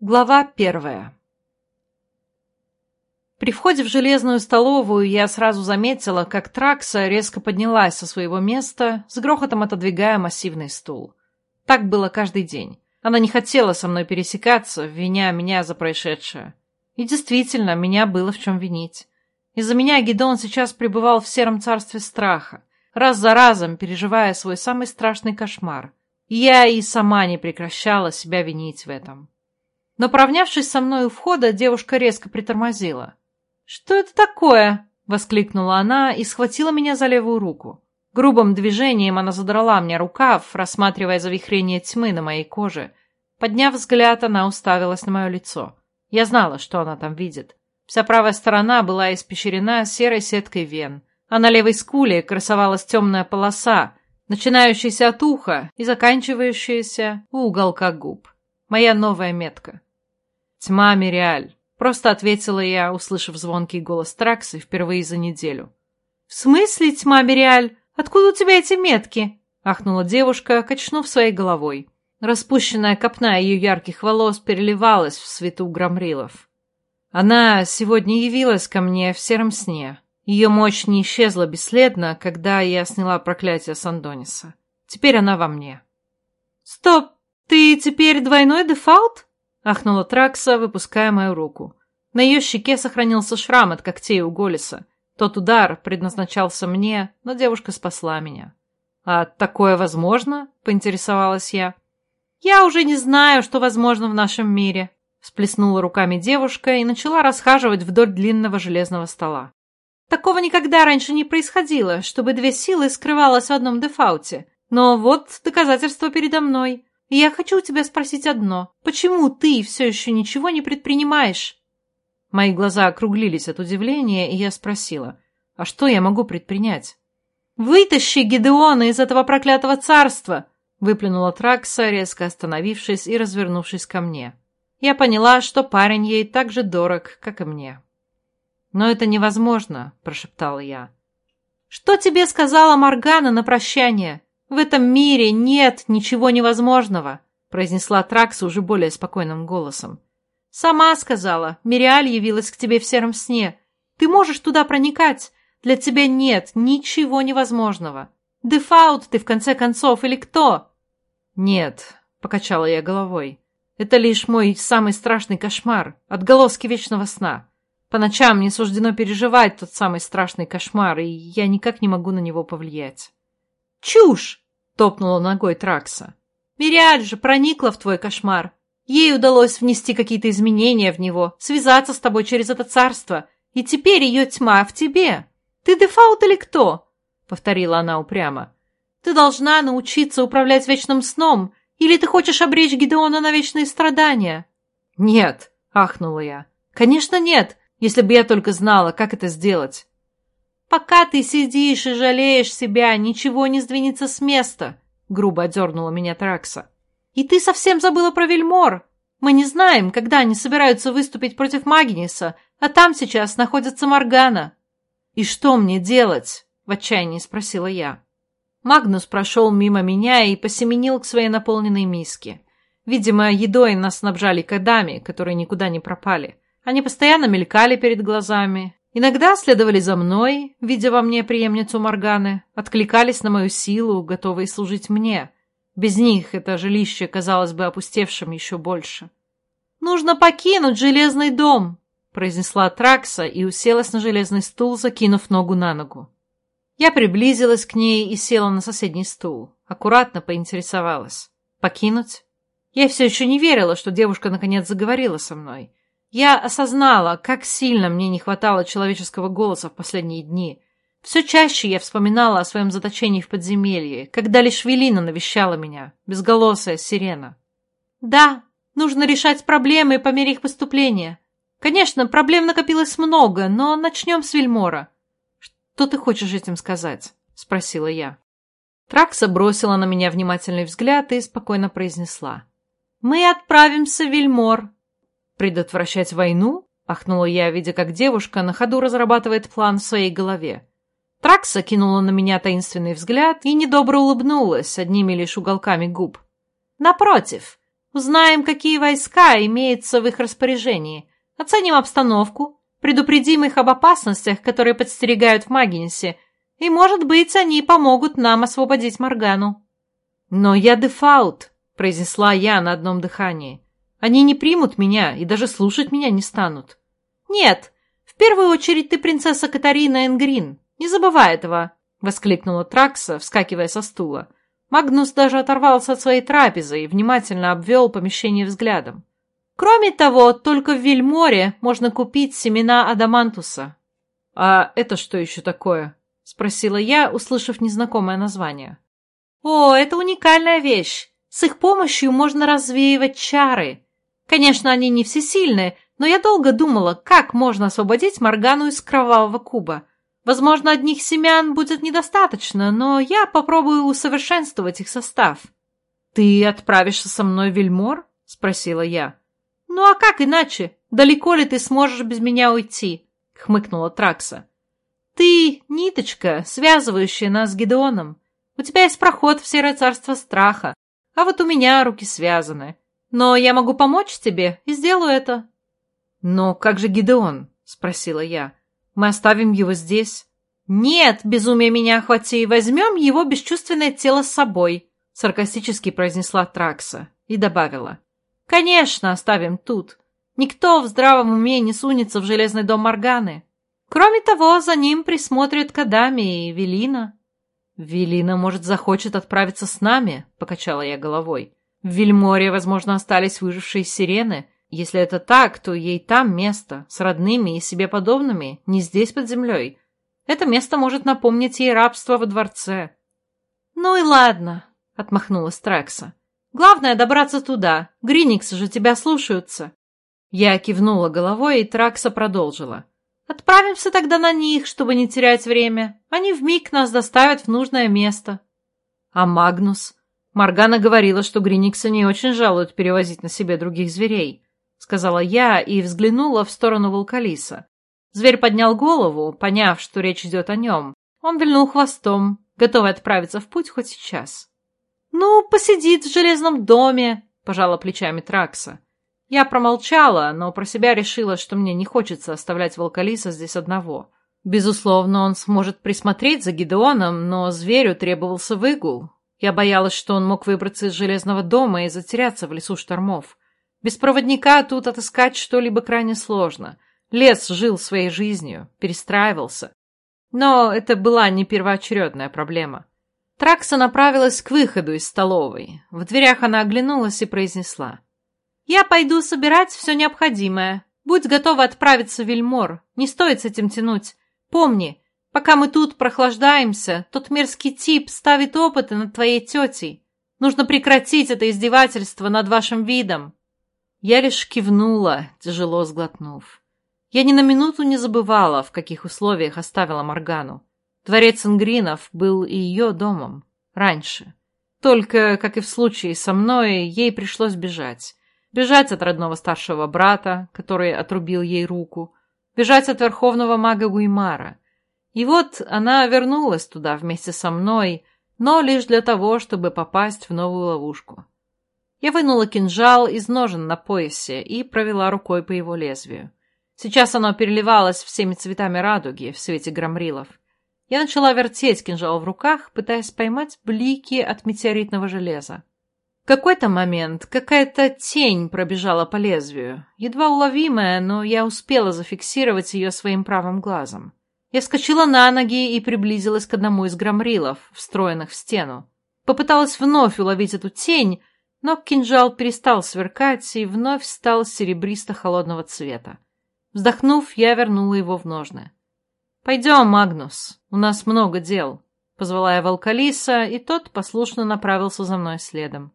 Глава первая При входе в железную столовую я сразу заметила, как Тракса резко поднялась со своего места, с грохотом отодвигая массивный стул. Так было каждый день. Она не хотела со мной пересекаться, виня меня за происшедшее. И действительно, меня было в чем винить. Из-за меня Гидеон сейчас пребывал в сером царстве страха, раз за разом переживая свой самый страшный кошмар. Я и сама не прекращала себя винить в этом. Но, поравнявшись со мной у входа, девушка резко притормозила. «Что это такое?» — воскликнула она и схватила меня за левую руку. Грубым движением она задрала мне рукав, рассматривая завихрение тьмы на моей коже. Подняв взгляд, она уставилась на мое лицо. Я знала, что она там видит. Вся правая сторона была испещрена серой сеткой вен, а на левой скуле красовалась темная полоса, начинающаяся от уха и заканчивающаяся у уголка губ. Моя новая метка. «Тьма, Мириаль», — просто ответила я, услышав звонкий голос Траксы впервые за неделю. «В смысле, тьма, Мириаль? Откуда у тебя эти метки?» — ахнула девушка, качнув своей головой. Распущенная копна ее ярких волос переливалась в свету громрилов. Она сегодня явилась ко мне в сером сне. Ее мощь не исчезла бесследно, когда я сняла проклятие Сандониса. Теперь она во мне. «Стоп! Ты теперь двойной дефаулт?» Ахнула Тракса, выпуская мою руку. На ее щеке сохранился шрам от когтей у Голиса. Тот удар предназначался мне, но девушка спасла меня. «А такое возможно?» — поинтересовалась я. «Я уже не знаю, что возможно в нашем мире», — всплеснула руками девушка и начала расхаживать вдоль длинного железного стола. «Такого никогда раньше не происходило, чтобы две силы скрывалось в одном дефауте. Но вот доказательство передо мной. Я хочу у тебя спросить одно. Почему ты все еще ничего не предпринимаешь?» Мои глаза округлились от удивления, и я спросила, «А что я могу предпринять?» «Вытащи Гедеона из этого проклятого царства!» выплюнула Тракса, резко остановившись и развернувшись ко мне. Я поняла, что парень ей так же дорог, как и мне. «Но это невозможно», — прошептала я. «Что тебе сказала Моргана на прощание?» «В этом мире нет ничего невозможного», — произнесла Тракса уже более спокойным голосом. «Сама сказала, Мириаль явилась к тебе в сером сне. Ты можешь туда проникать. Для тебя нет ничего невозможного. Дефаут ты, в конце концов, или кто?» «Нет», — покачала я головой. «Это лишь мой самый страшный кошмар, отголоски вечного сна. По ночам мне суждено переживать тот самый страшный кошмар, и я никак не могу на него повлиять». «Чушь!» — топнула ногой Тракса. «Мириаль же проникла в твой кошмар. Ей удалось внести какие-то изменения в него, связаться с тобой через это царство, и теперь ее тьма в тебе. Ты дефаут или кто?» — повторила она упрямо. «Ты должна научиться управлять вечным сном, или ты хочешь обречь Гидеона на вечные страдания?» «Нет», — ахнула я. «Конечно нет, если бы я только знала, как это сделать». «Пока ты сидишь и жалеешь себя, ничего не сдвинется с места», — грубо одернула меня Тракса. «И ты совсем забыла про Вельмор. Мы не знаем, когда они собираются выступить против Магниса, а там сейчас находится Моргана». «И что мне делать?» — в отчаянии спросила я. Магнус прошел мимо меня и посеменил к своей наполненной миске. Видимо, едой нас снабжали кодами, которые никуда не пропали. Они постоянно мелькали перед глазами, Иногда следовали за мной, видя во мне преемницу Морганы, откликались на мою силу, готовые служить мне. Без них это жилище казалось бы опустевшим еще больше. «Нужно покинуть железный дом!» произнесла Тракса и уселась на железный стул, закинув ногу на ногу. Я приблизилась к ней и села на соседний стул. Аккуратно поинтересовалась. «Покинуть?» Я все еще не верила, что девушка наконец заговорила со мной. Я осознала, как сильно мне не хватало человеческого голоса в последние дни. Все чаще я вспоминала о своем заточении в подземелье, когда лишь Велина навещала меня, безголосая сирена. Да, нужно решать проблемы по мере их поступления. Конечно, проблем накопилось много, но начнем с Вельмора. Что ты хочешь этим сказать? Спросила я. Тракса бросила на меня внимательный взгляд и спокойно произнесла. «Мы отправимся в Вельмор, «Предотвращать войну?» — ахнула я, видя, как девушка на ходу разрабатывает план в своей голове. Тракса кинула на меня таинственный взгляд и недобро улыбнулась одними лишь уголками губ. «Напротив, Узнаем, какие войска имеются в их распоряжении. Оценим обстановку, предупредим их об опасностях, которые подстерегают в Магинсе, и, может быть, они помогут нам освободить Моргану. Но я дефаут, произнесла я на одном дыхании. Они не примут меня и даже слушать меня не станут. Нет, в первую очередь ты принцесса Катарина Энгрин. Не забывай этого, воскликнула Тракса, вскакивая со стула. Магнус даже оторвался от своей трапезы и внимательно обвел помещение взглядом. Кроме того, только в Вильморе можно купить семена адамантуса. «А это что еще такое?» — спросила я, услышав незнакомое название. «О, это уникальная вещь. С их помощью можно развеивать чары. Конечно, они не всесильны, но я долго думала, как можно освободить Моргану из кровавого куба. Возможно, одних семян будет недостаточно, но я попробую усовершенствовать их состав. «Ты отправишься со мной в Вильмор?» — спросила я. «Ну а как иначе? Далеко ли ты сможешь без меня уйти?» — хмыкнула Тракса. «Ты — ниточка, связывающая нас с Гедеоном. У тебя есть проход в Серое Царство Страха, а вот у меня руки связаны. Но я могу помочь тебе и сделаю это». «Но как же Гидеон?» — спросила я. Мы оставим его здесь?» «Нет, безумие меня охвати, возьмем его бесчувственное тело с собой», саркастически произнесла Тракса и добавила. «Конечно, оставим тут. Никто в здравом уме не сунется в железный дом Морганы. Кроме того, за ним присмотрят Кадами и Велина». «Велина, может, захочет отправиться с нами?» — покачала я головой. «В Вильморе, возможно, остались выжившие сирены, если это так, то ей там место, с родными и себе подобными, не здесь под землей. Это место может напомнить ей рабство во дворце. «Ну и ладно», — отмахнулась Трекса. «Главное — добраться туда. Гриниксы же тебя слушаются». Я кивнула головой, и Тракса продолжила. «Отправимся тогда на них, чтобы не терять время. Они вмиг нас доставят в нужное место». «А Магнус?» Маргана говорила, что Гриниксы не очень жалуют перевозить на себе других зверей. — сказала я и взглянула в сторону волкалиса. Зверь поднял голову, поняв, что речь идет о нем. Он вильнул хвостом, готовый отправиться в путь хоть сейчас. «Ну, посидит в железном доме», — пожала плечами Тракса. Я промолчала, но про себя решила, что мне не хочется оставлять волкалиса здесь одного. Безусловно, он сможет присмотреть за Гидеоном, но зверю требовался выгул. Я боялась, что он мог выбраться из железного дома и затеряться в лесу штормов. Без проводника тут отыскать что-либо крайне сложно. Лес жил своей жизнью, перестраивался. Но это была не первоочередная проблема. Тракса направилась к выходу из столовой. В дверях она оглянулась и произнесла. «Я пойду собирать все необходимое. Будь готова отправиться в Вильмор. Не стоит с этим тянуть. Помни, пока мы тут прохлаждаемся, тот мерзкий тип ставит опыты над твоей тетей. Нужно прекратить это издевательство над вашим видом. Я лишь кивнула, тяжело сглотнув. Я ни на минуту не забывала, в каких условиях оставила Моргану. Дворец Ингринов был и ее домом. Раньше. Только, как и в случае со мной, ей пришлось бежать. Бежать от родного старшего брата, который отрубил ей руку. Бежать от верховного мага Гуймара. И вот она вернулась туда вместе со мной, но лишь для того, чтобы попасть в новую ловушку. Я вынула кинжал из ножен на поясе и провела рукой по его лезвию. Сейчас оно переливалось всеми цветами радуги в свете громрилов. Я начала вертеть кинжал в руках, пытаясь поймать блики от метеоритного железа. В какой-то момент какая-то тень пробежала по лезвию, едва уловимая, но я успела зафиксировать ее своим правым глазом. Я скочила на ноги и приблизилась к одному из громрилов, встроенных в стену. Попыталась вновь уловить эту тень, но кинжал перестал сверкать и вновь стал серебристо-холодного цвета. Вздохнув, я вернула его в ножны. «Пойдем, Магнус, у нас много дел», — позвала я Волкалиса, и тот послушно направился за мной следом.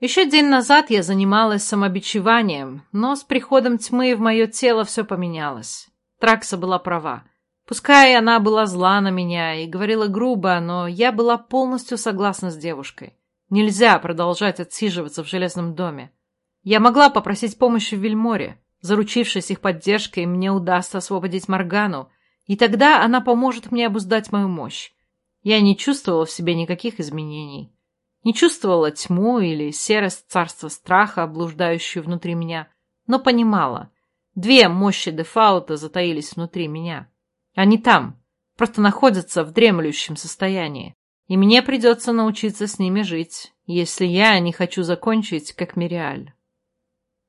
Еще день назад я занималась самобичеванием, но с приходом тьмы в мое тело все поменялось. Тракса была права. Пускай она была зла на меня и говорила грубо, но я была полностью согласна с девушкой. Нельзя продолжать отсиживаться в железном доме. Я могла попросить помощи в Вильморе. Заручившись их поддержкой, мне удастся освободить Моргану, и тогда она поможет мне обуздать мою мощь. Я не чувствовала в себе никаких изменений. Не чувствовала тьму или серость царства страха, облуждающую внутри меня, но понимала. Две мощи Дефаута затаились внутри меня. Они там, просто находятся в дремлющем состоянии. И мне придется научиться с ними жить, если я не хочу закончить, как Мириаль.